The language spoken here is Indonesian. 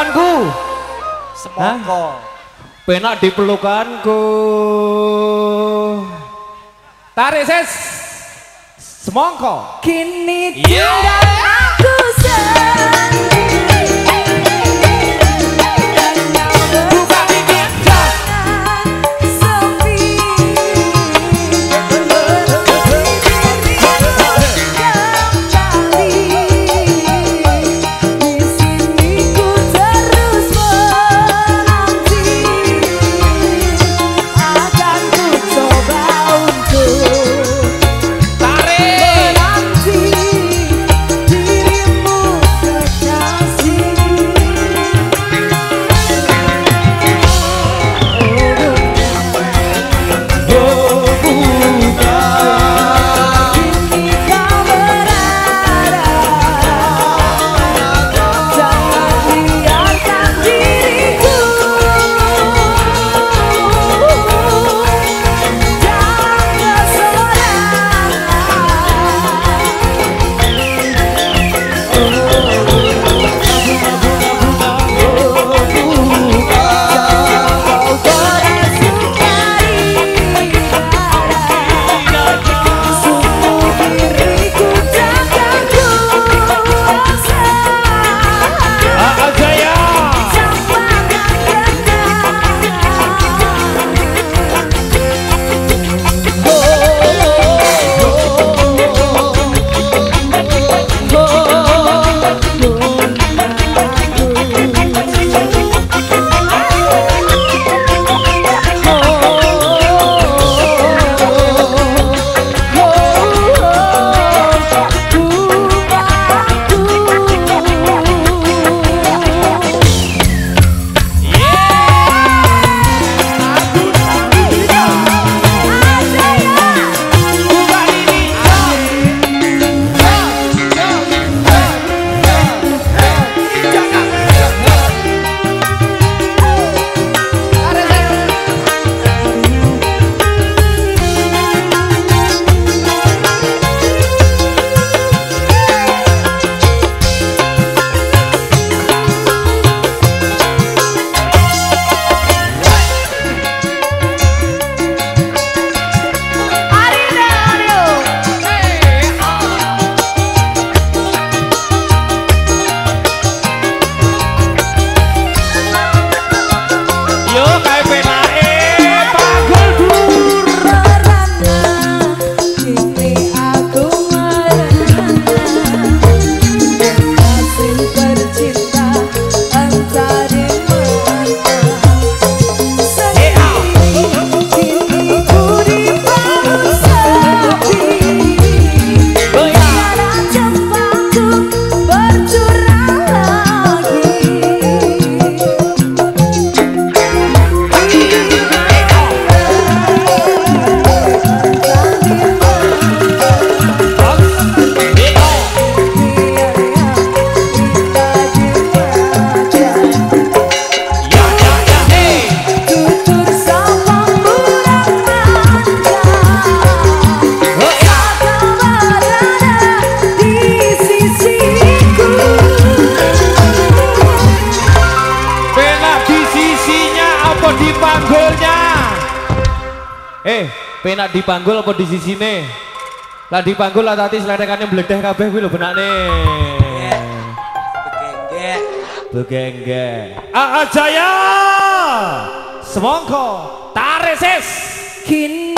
harapanku. Semoga penak di pelukanku. Tarik ses. Semongko. Kini iya. tinggal yeah. aku sendiri. Eh, penak dipanggul apa di sisine? Lah dipanggul lah tadi seledekannya meledeh kabeh kuwi lho benake. Begenggek. Begenggek. AA Jaya. Semongko tareses. Kini